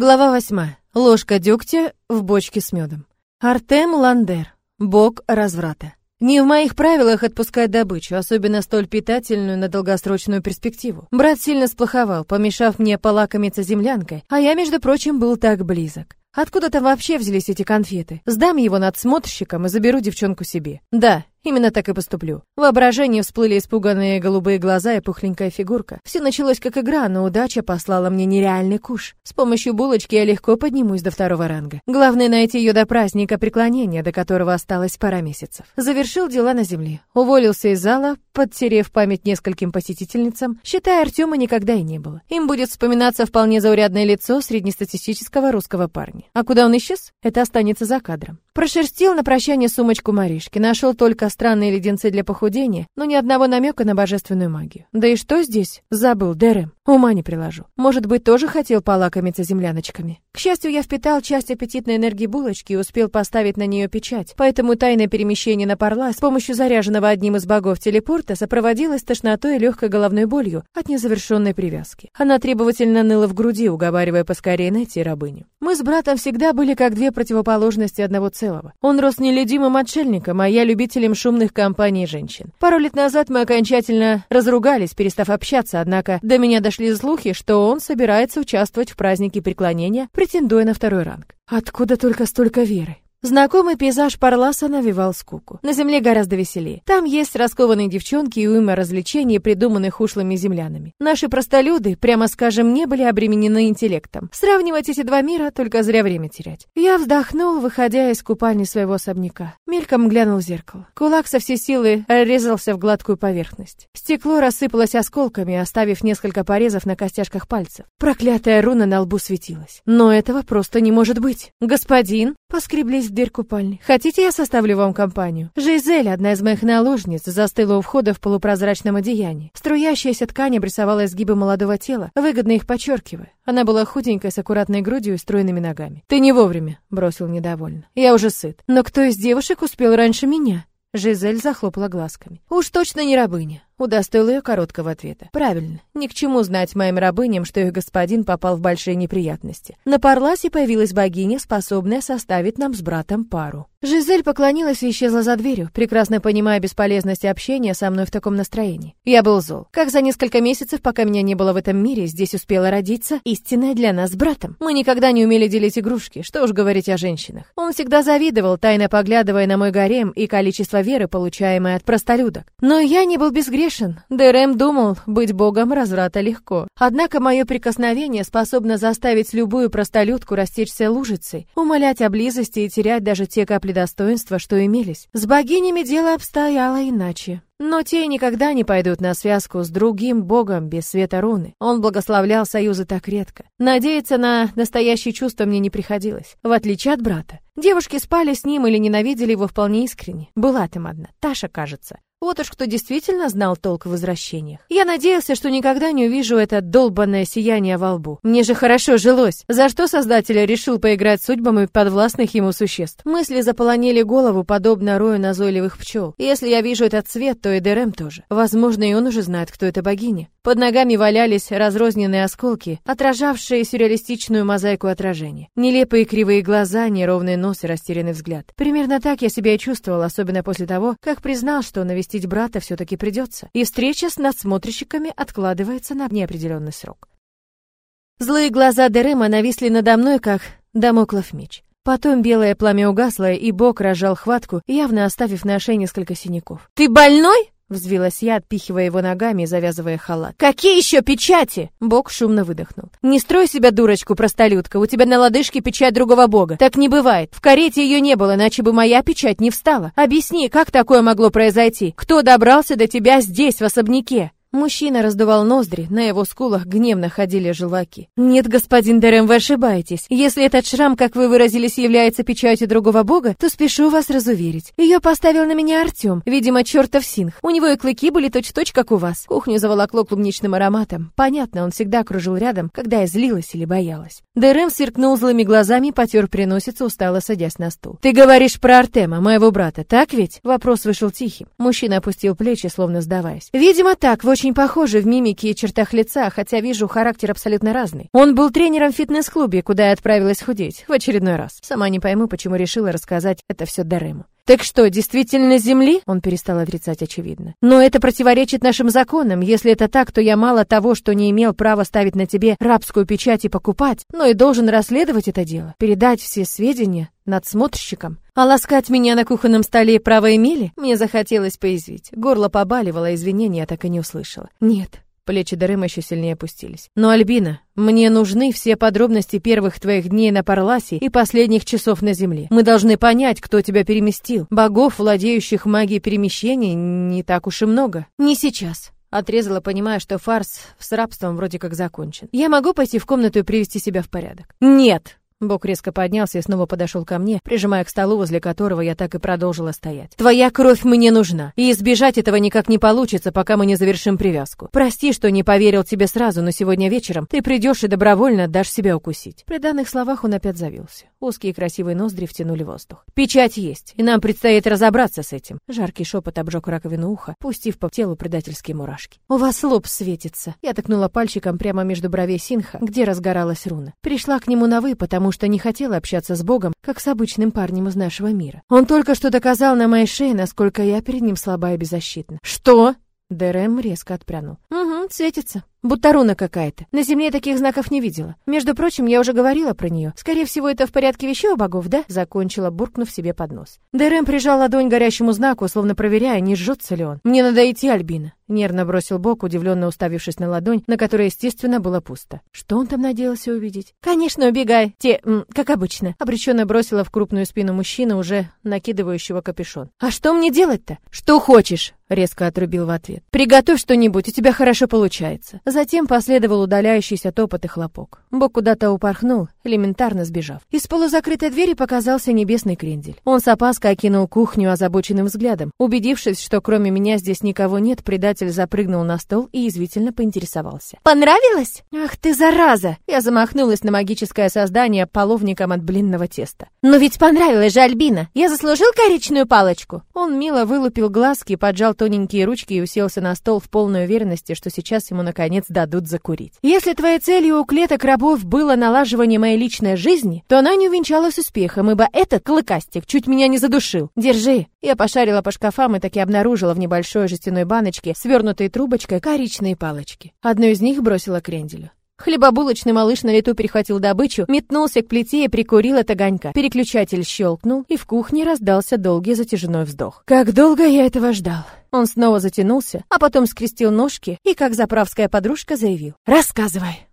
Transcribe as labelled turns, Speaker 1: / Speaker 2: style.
Speaker 1: Глава восьмая. Ложка дегтя в бочке с медом. Артем Ландер. Бог разврата. Не в моих правилах отпускать добычу, особенно столь питательную на долгосрочную перспективу. Брат сильно сплоховал, помешав мне полакомиться землянкой, а я, между прочим, был так близок. Откуда там вообще взялись эти конфеты? Сдам его надсмотрщикам и заберу девчонку себе. Да, Именно так и поступлю. В воображении всплыли испуганные голубые глаза и пухленькая фигурка. Все началось как игра, но удача послала мне нереальный куш. С помощью булочки я легко поднимусь до второго ранга. Главное найти ее до праздника преклонения, до которого осталось пара месяцев. Завершил дела на земле. Уволился из зала, подтерев память нескольким посетительницам, считая Артема никогда и не было. Им будет вспоминаться вполне заурядное лицо среднестатистического русского парня. А куда он исчез? Это останется за кадром. Прошерстил на прощание сумочку Маришки, нашел только странные леденцы для похудения, но ни одного намека на божественную магию. Да и что здесь? Забыл, Дерем. Ума не приложу. Может быть, тоже хотел полакомиться земляночками. К счастью, я впитал часть аппетитной энергии булочки и успел поставить на нее печать, поэтому тайное перемещение на Парла с помощью заряженного одним из богов телепорта сопроводилось тошнотой и легкой головной болью от незавершенной привязки. Она требовательно ныла в груди, уговаривая поскорее найти рабыню. Мы с братом всегда были как две противоположности одного целого целого. Он рос нелюдимым отшельником, а я любителем шумных компаний женщин. Пару лет назад мы окончательно разругались, перестав общаться, однако до меня дошли слухи, что он собирается участвовать в празднике преклонения, претендуя на второй ранг. Откуда только столько веры? Знакомый пейзаж Парласа навевал скуку. На земле гораздо веселее. Там есть раскованные девчонки и уйма развлечений, придуманных ушлыми землянами. Наши простолюды, прямо скажем, не были обременены интеллектом. Сравнивать эти два мира только зря время терять. Я вздохнул, выходя из купальни своего особняка. Мельком глянул в зеркало. Кулак со всей силы резался в гладкую поверхность. Стекло рассыпалось осколками, оставив несколько порезов на костяшках пальцев. Проклятая руна на лбу светилась. Но этого просто не может быть. Господин, поскреблись в дверь купальни. «Хотите, я составлю вам компанию?» Жизель, одна из моих наложниц, застыла у входа в полупрозрачном одеянии. Струящаяся ткань обрисовала изгибы молодого тела, выгодно их подчеркивая. Она была худенькой, с аккуратной грудью и стройными ногами. «Ты не вовремя», — бросил недовольно. «Я уже сыт. Но кто из девушек успел раньше меня?» Жизель захлопала глазками. «Уж точно не рабыня. Удостоил ее короткого ответа. Правильно. Ни к чему знать моим рабыням, что их господин попал в большие неприятности. На Парласе появилась богиня, способная составить нам с братом пару. Жизель поклонилась и исчезла за дверью, прекрасно понимая бесполезность общения со мной в таком настроении. Я был зол. Как за несколько месяцев, пока меня не было в этом мире, здесь успела родиться истинная для нас с братом. Мы никогда не умели делить игрушки, что уж говорить о женщинах. Он всегда завидовал, тайно поглядывая на мой гарем и количество веры, получаемой от простолюдок. Но я не был безгрешен грешен. Дэрэм думал, быть богом разврата легко. Однако мое прикосновение способно заставить любую простолюдку растечься лужицей, умолять о близости и терять даже те капли достоинства, что имелись. С богинями дело обстояло иначе. Но те никогда не пойдут на связку с другим богом без света руны. Он благословлял союзы так редко. Надеяться на настоящие чувства мне не приходилось, в отличие от брата. Девушки спали с ним или ненавидели его вполне искренне. Была там одна, Таша, кажется. Вот уж кто действительно знал толк в возвращениях. Я надеялся, что никогда не увижу это долбанное сияние во лбу. Мне же хорошо жилось. За что создатель решил поиграть судьбами подвластных ему существ? Мысли заполонили голову, подобно рою назойливых пчел. Если я вижу этот цвет, то и Дерем тоже. Возможно, и он уже знает, кто это богиня. Под ногами валялись разрозненные осколки, отражавшие сюрреалистичную мозаику отражения. Нелепые кривые глаза, неровный нос и растерянный взгляд. Примерно так я себя и чувствовал, особенно после того, как признал, что навестить брата все-таки придется. И встреча с надсмотрщиками откладывается на неопределенный срок. Злые глаза Дерема нависли надо мной, как домоклов меч. Потом белое пламя угасло, и Бог разжал хватку, явно оставив на шее несколько синяков. «Ты больной?» Взвилась я, отпихивая его ногами и завязывая халат. «Какие еще печати?» Бог шумно выдохнул. «Не строй себя дурочку, простолюдка, у тебя на лодыжке печать другого бога. Так не бывает. В карете ее не было, иначе бы моя печать не встала. Объясни, как такое могло произойти? Кто добрался до тебя здесь, в особняке?» Мужчина раздувал ноздри, на его скулах гневно ходили желваки. «Нет, господин Дерем, вы ошибаетесь. Если этот шрам, как вы выразились, является печатью другого бога, то спешу вас разуверить. Ее поставил на меня Артем, видимо, чертов синх. У него и клыки были точь-в-точь, как у вас. Кухню заволокло клубничным ароматом. Понятно, он всегда кружил рядом, когда я злилась или боялась. Дерем сверкнул злыми глазами, потер приносицу, устало садясь на стул. «Ты говоришь про Артема, моего брата, так ведь?» Вопрос вышел тихим. Мужчина опустил плечи, словно сдаваясь. «Видимо, так, в очень похожи в мимике и чертах лица, хотя вижу характер абсолютно разный. Он был тренером в фитнес-клубе, куда я отправилась худеть, в очередной раз. Сама не пойму, почему решила рассказать это все Дарему. «Так что, действительно Земли?» Он перестал отрицать очевидно. «Но это противоречит нашим законам. Если это так, то я мало того, что не имел права ставить на тебе рабскую печать и покупать, но и должен расследовать это дело, передать все сведения надсмотрщикам. А ласкать меня на кухонном столе право имели? Мне захотелось поязвить. Горло побаливало, извинения так и не услышала. Нет, Плечи Дарема еще сильнее опустились. «Но, Альбина, мне нужны все подробности первых твоих дней на Парласе и последних часов на Земле. Мы должны понять, кто тебя переместил. Богов, владеющих магией перемещений, не так уж и много. Не сейчас». Отрезала, понимая, что фарс с рабством вроде как закончен. «Я могу пойти в комнату и привести себя в порядок?» «Нет!» Бог резко поднялся и снова подошел ко мне, прижимая к столу, возле которого я так и продолжила стоять. «Твоя кровь мне нужна, и избежать этого никак не получится, пока мы не завершим привязку. Прости, что не поверил тебе сразу, но сегодня вечером ты придешь и добровольно дашь себя укусить». При данных словах он опять завился. Узкие красивые ноздри втянули воздух. «Печать есть, и нам предстоит разобраться с этим». Жаркий шепот обжег раковину уха, пустив по телу предательские мурашки. «У вас лоб светится». Я тыкнула пальчиком прямо между бровей Синха, где разгоралась руна. Пришла к нему на «вы», потому потому что не хотела общаться с Богом, как с обычным парнем из нашего мира. Он только что доказал на моей шее, насколько я перед ним слаба и беззащитна. «Что?» Дерем резко отпрянул. «Угу, светится. Будто руна какая-то. На земле таких знаков не видела. Между прочим, я уже говорила про нее. Скорее всего, это в порядке вещей у богов, да? Закончила, буркнув себе под нос. Дерем прижал ладонь к горящему знаку, словно проверяя, не жжется ли он. Мне надо идти, Альбина. Нервно бросил Бог, удивленно уставившись на ладонь, на которой, естественно, было пусто. Что он там надеялся увидеть? Конечно, убегай. Те, м, как обычно. Обреченно бросила в крупную спину мужчины, уже накидывающего капюшон. А что мне делать-то? Что хочешь? Резко отрубил в ответ. Приготовь что-нибудь, у тебя хорошо получается. Затем последовал удаляющийся топот и хлопок. Бог куда-то упорхнул, элементарно сбежав. Из полузакрытой двери показался небесный крендель. Он с опаской окинул кухню озабоченным взглядом. Убедившись, что кроме меня здесь никого нет, предатель запрыгнул на стол и извительно поинтересовался. «Понравилось? Ах ты, зараза!» Я замахнулась на магическое создание половником от блинного теста. «Но ведь понравилось же, Альбина! Я заслужил коричную палочку!» Он мило вылупил глазки, поджал тоненькие ручки и уселся на стол в полной уверенности, что сейчас ему наконец дадут закурить. Если твоей целью у клеток рабов было налаживание моей личной жизни, то она не увенчалась успехом, ибо этот клыкастик чуть меня не задушил. Держи. Я пошарила по шкафам и таки обнаружила в небольшой жестяной баночке, свернутой трубочкой, коричные палочки. Одну из них бросила к Ренделю. Хлебобулочный малыш на лету перехватил добычу, метнулся к плите и прикурил от огонька. Переключатель щелкнул, и в кухне раздался долгий затяжной вздох. Как долго я этого ждал. Он снова затянулся, а потом скрестил ножки и, как заправская подружка, заявил. «Рассказывай».